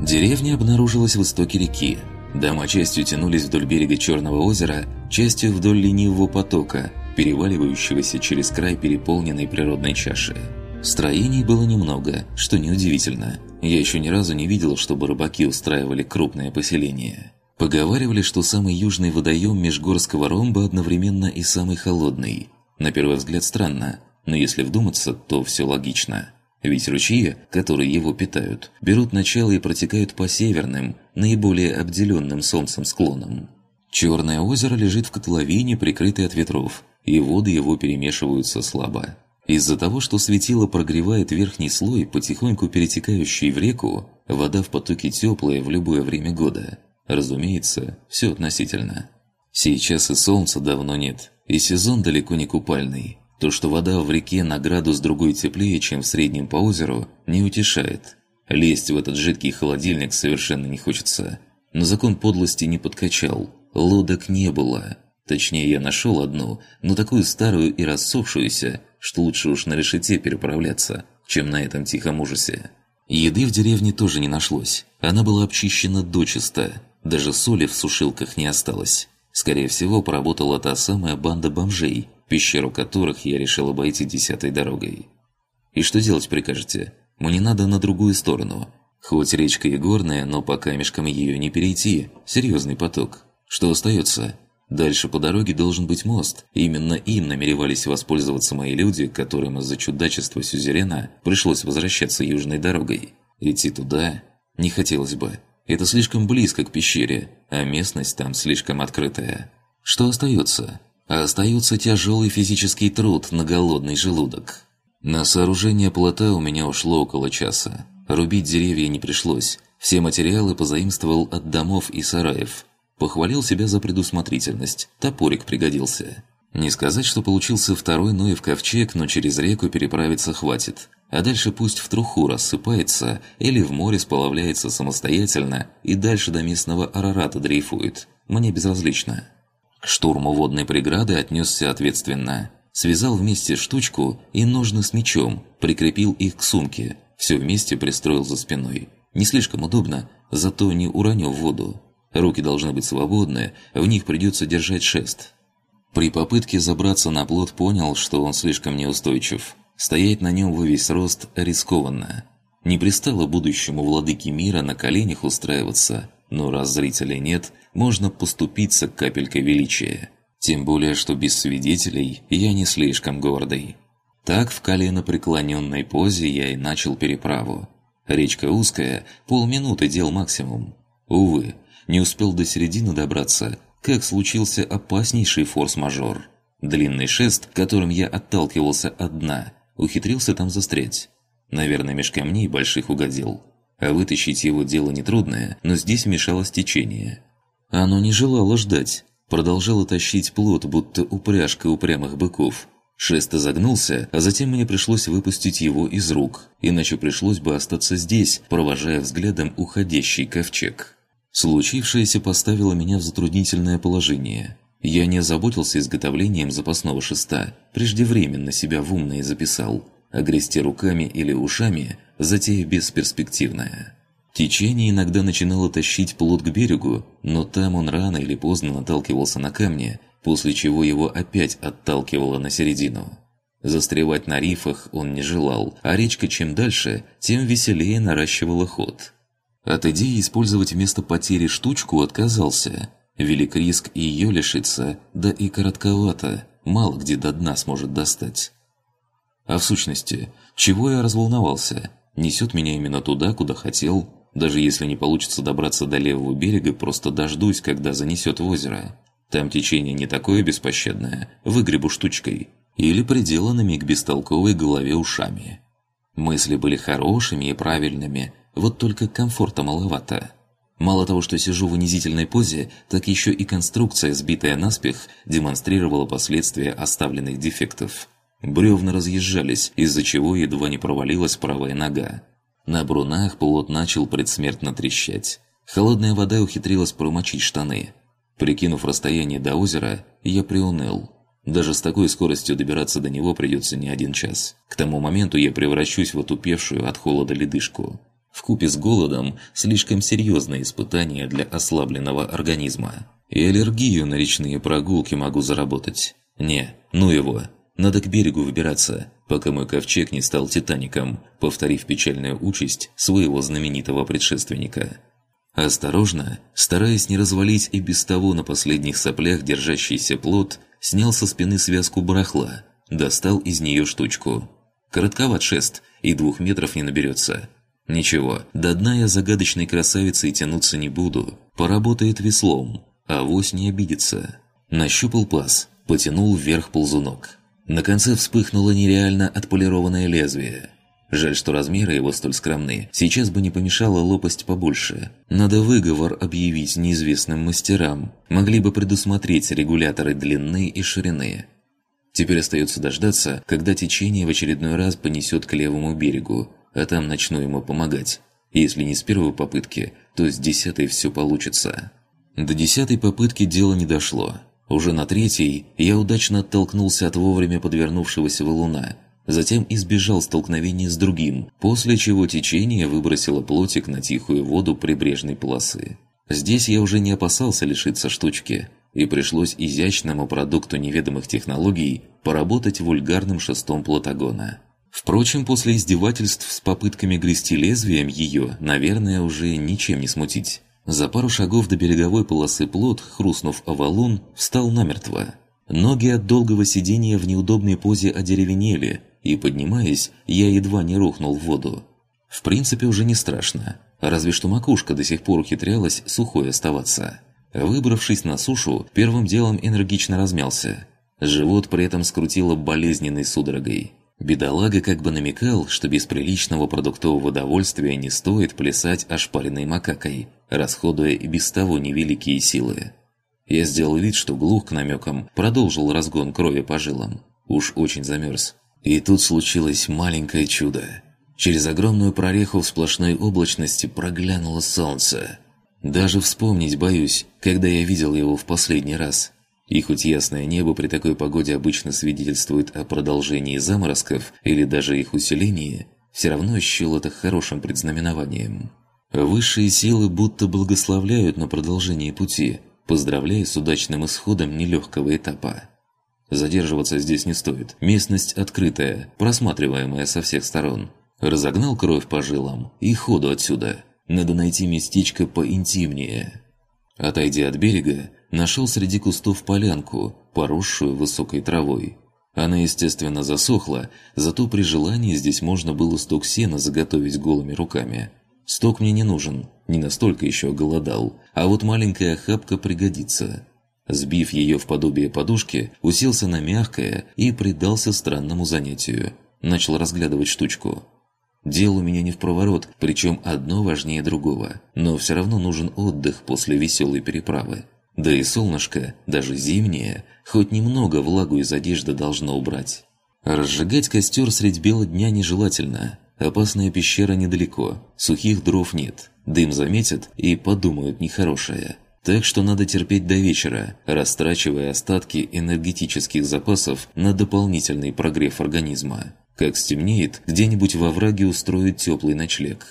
Деревня обнаружилась в истоке реки. Дома частью тянулись вдоль берега Черного озера, частью вдоль ленивого потока, переваливающегося через край переполненной природной чаши. Строений было немного, что неудивительно. Я еще ни разу не видел, чтобы рыбаки устраивали крупное поселение. Поговаривали, что самый южный водоем Межгорского ромба одновременно и самый холодный. На первый взгляд странно, но если вдуматься, то все логично. Ведь ручьи, которые его питают, берут начало и протекают по северным, наиболее обделенным солнцем склонам. Черное озеро лежит в котловине, прикрытой от ветров, и воды его перемешиваются слабо. Из-за того, что светило прогревает верхний слой, потихоньку перетекающий в реку, вода в потоке теплая в любое время года – Разумеется, все относительно. Сейчас и солнца давно нет, и сезон далеко не купальный. То, что вода в реке на градус другой теплее, чем в среднем по озеру, не утешает. Лезть в этот жидкий холодильник совершенно не хочется. Но закон подлости не подкачал. Лодок не было. Точнее, я нашел одну, но такую старую и рассохшуюся, что лучше уж на решете переправляться, чем на этом тихом ужасе. Еды в деревне тоже не нашлось. Она была обчищена дочисто, даже соли в сушилках не осталось. Скорее всего, поработала та самая банда бомжей, пещеру которых я решил обойти десятой дорогой. И что делать прикажете? Мне надо на другую сторону. Хоть речка и горная, но по камешкам ее не перейти. Серьезный поток. Что остается? Дальше по дороге должен быть мост. Именно им намеревались воспользоваться мои люди, которым из-за чудачества Сюзерена пришлось возвращаться южной дорогой. Идти туда не хотелось бы. Это слишком близко к пещере, а местность там слишком открытая. Что остается? Остается тяжелый физический труд на голодный желудок. На сооружение плота у меня ушло около часа. Рубить деревья не пришлось. Все материалы позаимствовал от домов и сараев. Похвалил себя за предусмотрительность. Топорик пригодился. Не сказать, что получился второй Ноев ковчег, но через реку переправиться хватит а дальше пусть в труху рассыпается или в море сплавляется самостоятельно и дальше до местного Арарата дрейфует. Мне безразлично. К штурму водной преграды отнесся ответственно. Связал вместе штучку и ножны с мечом, прикрепил их к сумке, все вместе пристроил за спиной. Не слишком удобно, зато не уроню в воду. Руки должны быть свободны, в них придется держать шест. При попытке забраться на плот понял, что он слишком неустойчив. Стоять на нем во весь рост рискованно. Не пристало будущему владыке мира на коленях устраиваться, но раз зрителей нет, можно поступиться капелькой величия. Тем более, что без свидетелей я не слишком гордый. Так в колено преклоненной позе я и начал переправу. Речка узкая, полминуты дел максимум. Увы, не успел до середины добраться, как случился опаснейший форс-мажор. Длинный шест, которым я отталкивался от дна, ухитрился там застрять. Наверное, меж камней больших угодил. А вытащить его дело нетрудное, но здесь вмешалось течение. Оно не желало ждать. Продолжало тащить плот, будто упряжка упрямых быков. Шест загнулся, а затем мне пришлось выпустить его из рук, иначе пришлось бы остаться здесь, провожая взглядом уходящий ковчег. Случившееся поставило меня в затруднительное положение. Я не озаботился изготовлением запасного шеста, преждевременно себя в умное записал, а грести руками или ушами – затея бесперспективная. Течение иногда начинало тащить плот к берегу, но там он рано или поздно наталкивался на камни, после чего его опять отталкивало на середину. Застревать на рифах он не желал, а речка чем дальше, тем веселее наращивала ход. От идеи использовать вместо потери штучку отказался – Велик риск и ее лишиться, да и коротковато, мало где до дна сможет достать. А в сущности, чего я разволновался? Несет меня именно туда, куда хотел. Даже если не получится добраться до левого берега, просто дождусь, когда занесет в озеро. Там течение не такое беспощадное, выгребу штучкой. Или приделанными к бестолковой голове ушами. Мысли были хорошими и правильными, вот только комфорта маловато. Мало того, что сижу в унизительной позе, так еще и конструкция, сбитая наспех, демонстрировала последствия оставленных дефектов. Бревна разъезжались, из-за чего едва не провалилась правая нога. На брунах плот начал предсмертно трещать. Холодная вода ухитрилась промочить штаны. Прикинув расстояние до озера, я приуныл. Даже с такой скоростью добираться до него придется не один час. К тому моменту я превращусь в отупевшую от холода ледышку. Вкупе с голодом слишком серьезное испытание для ослабленного организма. И аллергию на речные прогулки могу заработать. Не, ну его. Надо к берегу выбираться, пока мой ковчег не стал Титаником, повторив печальную участь своего знаменитого предшественника. Осторожно, стараясь не развалить и без того на последних соплях держащийся плод, снял со спины связку барахла, достал из нее штучку. Коротковат шест, и двух метров не наберется. Ничего, до дна я загадочной красавицей тянуться не буду. Поработает веслом, а вось не обидится. Нащупал паз, потянул вверх ползунок. На конце вспыхнуло нереально отполированное лезвие. Жаль, что размеры его столь скромны. Сейчас бы не помешала лопасть побольше. Надо выговор объявить неизвестным мастерам. Могли бы предусмотреть регуляторы длины и ширины. Теперь остается дождаться, когда течение в очередной раз понесет к левому берегу, а там начну ему помогать. Если не с первой попытки, то с десятой все получится. До десятой попытки дело не дошло. Уже на третьей я удачно оттолкнулся от вовремя подвернувшегося валуна, затем избежал столкновения с другим, после чего течение выбросило плотик на тихую воду прибрежной полосы. Здесь я уже не опасался лишиться штучки, и пришлось изящному продукту неведомых технологий поработать вульгарным шестом Платагона. Впрочем, после издевательств с попытками грести лезвием ее, наверное, уже ничем не смутить. За пару шагов до береговой полосы плот, хрустнув о валун, встал намертво. Ноги от долгого сидения в неудобной позе одеревенели, и, поднимаясь, я едва не рухнул в воду. В принципе, уже не страшно, разве что макушка до сих пор ухитрялась сухой оставаться. Выбравшись на сушу, первым делом энергично размялся. Живот при этом скрутило болезненной судорогой. Бедолага как бы намекал, что без приличного продуктового удовольствия не стоит плясать ошпаренной макакой, расходуя и без того невеликие силы. Я сделал вид, что глух к намекам, продолжил разгон крови по жилам. Уж очень замерз. И тут случилось маленькое чудо. Через огромную прореху в сплошной облачности проглянуло солнце. Даже вспомнить боюсь, когда я видел его в последний раз – и хоть ясное небо при такой погоде обычно свидетельствует о продолжении заморозков или даже их усилении, все равно счел это хорошим предзнаменованием. Высшие силы будто благословляют на продолжение пути, поздравляя с удачным исходом нелегкого этапа. Задерживаться здесь не стоит. Местность открытая, просматриваемая со всех сторон. Разогнал кровь по жилам и ходу отсюда. Надо найти местечко поинтимнее. Отойдя от берега, нашел среди кустов полянку, поросшую высокой травой. Она, естественно, засохла, зато при желании здесь можно было сток сена заготовить голыми руками. Сток мне не нужен, не настолько еще голодал, а вот маленькая охапка пригодится. Сбив ее в подобие подушки, уселся на мягкое и предался странному занятию. Начал разглядывать штучку. Дел у меня не в проворот, причем одно важнее другого. Но все равно нужен отдых после веселой переправы. Да и солнышко, даже зимнее, хоть немного влагу из одежды должно убрать. Разжигать костер средь бела дня нежелательно. Опасная пещера недалеко, сухих дров нет. Дым заметят и подумают нехорошее. Так что надо терпеть до вечера, растрачивая остатки энергетических запасов на дополнительный прогрев организма. Как стемнеет, где-нибудь во враге устроить теплый ночлег.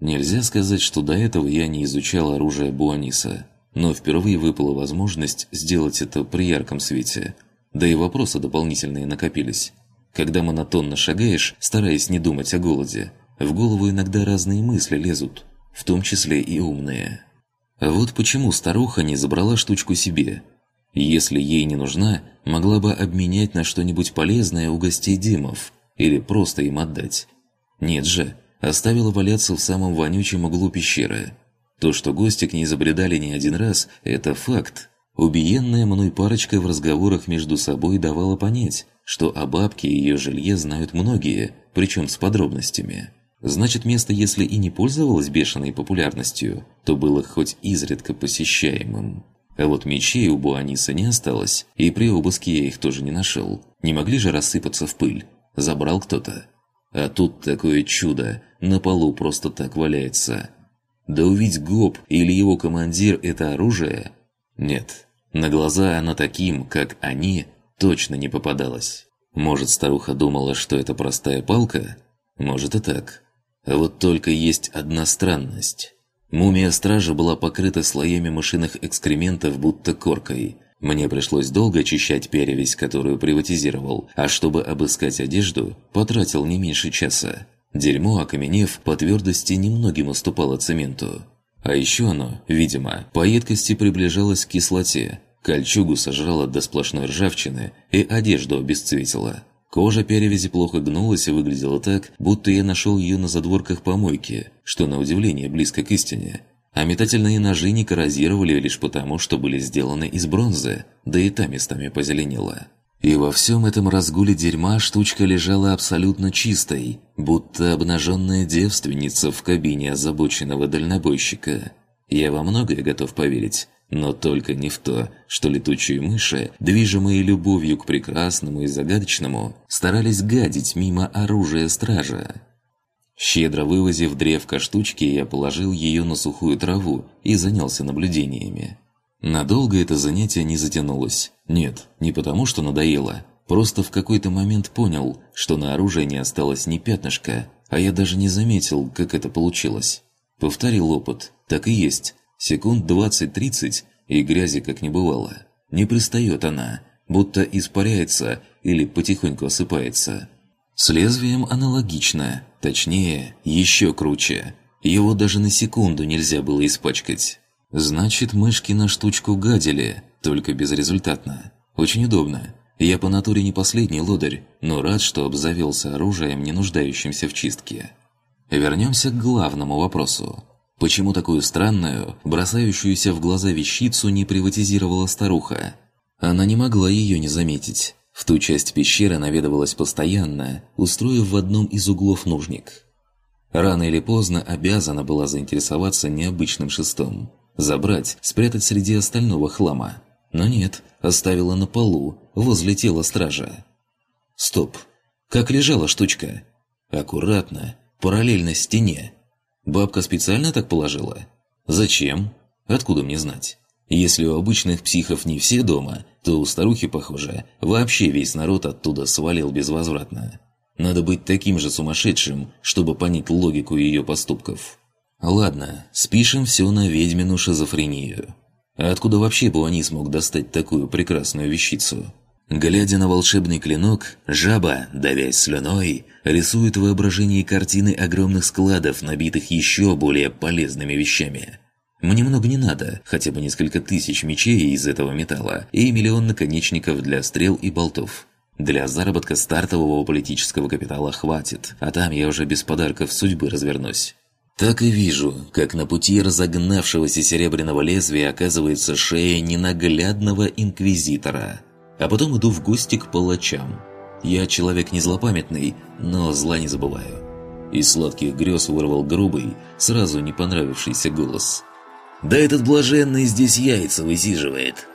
Нельзя сказать, что до этого я не изучал оружие Буаниса. Но впервые выпала возможность сделать это при ярком свете. Да и вопросы дополнительные накопились. Когда монотонно шагаешь, стараясь не думать о голоде, в голову иногда разные мысли лезут, в том числе и умные. Вот почему старуха не забрала штучку себе. Если ей не нужна, могла бы обменять на что-нибудь полезное у гостей Димов или просто им отдать. Нет же, оставила валяться в самом вонючем углу пещеры – то, что гости к ней забредали не один раз, это факт. Убиенная мной парочка в разговорах между собой давала понять, что о бабке и ее жилье знают многие, причем с подробностями. Значит, место, если и не пользовалось бешеной популярностью, то было хоть изредка посещаемым. А вот мечей у Буаниса не осталось, и при обыске я их тоже не нашел. Не могли же рассыпаться в пыль. Забрал кто-то. А тут такое чудо, на полу просто так валяется – да увидеть ГОП или его командир – это оружие? Нет. На глаза она таким, как они, точно не попадалась. Может, старуха думала, что это простая палка? Может и так. Вот только есть одна странность. Мумия стража была покрыта слоями мышиных экскрементов, будто коркой. Мне пришлось долго очищать перевесь, которую приватизировал, а чтобы обыскать одежду, потратил не меньше часа. Дерьмо, окаменев, по твердости немногим уступало цементу. А еще оно, видимо, по едкости приближалось к кислоте. Кольчугу сожрало до сплошной ржавчины и одежду обесцветило. Кожа перевязи плохо гнулась и выглядела так, будто я нашел ее на задворках помойки, что на удивление близко к истине. А метательные ножи не коррозировали лишь потому, что были сделаны из бронзы, да и та местами позеленела. И во всем этом разгуле дерьма штучка лежала абсолютно чистой, будто обнаженная девственница в кабине озабоченного дальнобойщика. Я во многое готов поверить, но только не в то, что летучие мыши, движимые любовью к прекрасному и загадочному, старались гадить мимо оружия стража. Щедро вывозив древко штучки, я положил ее на сухую траву и занялся наблюдениями. Надолго это занятие не затянулось. Нет, не потому что надоело. Просто в какой-то момент понял, что на оружии не осталось ни пятнышка, а я даже не заметил, как это получилось. Повторил опыт. Так и есть. Секунд 20-30, и грязи как не бывало. Не пристает она, будто испаряется или потихоньку осыпается. С лезвием аналогично, точнее, еще круче. Его даже на секунду нельзя было испачкать. Значит, мышки на штучку гадили, только безрезультатно. Очень удобно. Я по натуре не последний лодырь, но рад, что обзавелся оружием, не нуждающимся в чистке. Вернемся к главному вопросу. Почему такую странную, бросающуюся в глаза вещицу не приватизировала старуха? Она не могла ее не заметить. В ту часть пещеры наведывалась постоянно, устроив в одном из углов нужник. Рано или поздно обязана была заинтересоваться необычным шестом забрать, спрятать среди остального хлама. Но нет, оставила на полу, возле тела стража. Стоп. Как лежала штучка? Аккуратно, параллельно стене. Бабка специально так положила? Зачем? Откуда мне знать? Если у обычных психов не все дома, то у старухи, похоже, вообще весь народ оттуда свалил безвозвратно. Надо быть таким же сумасшедшим, чтобы понять логику ее поступков. Ладно, спишем все на ведьмину шизофрению. А откуда вообще Буани смог достать такую прекрасную вещицу? Глядя на волшебный клинок, жаба, давясь слюной, рисует в воображении картины огромных складов, набитых еще более полезными вещами. Мне много не надо, хотя бы несколько тысяч мечей из этого металла и миллион наконечников для стрел и болтов. Для заработка стартового политического капитала хватит, а там я уже без подарков судьбы развернусь. Так и вижу, как на пути разогнавшегося серебряного лезвия оказывается шея ненаглядного инквизитора. А потом иду в гости к палачам. Я человек не злопамятный, но зла не забываю. Из сладких грез вырвал грубый, сразу не понравившийся голос. «Да этот блаженный здесь яйца высиживает.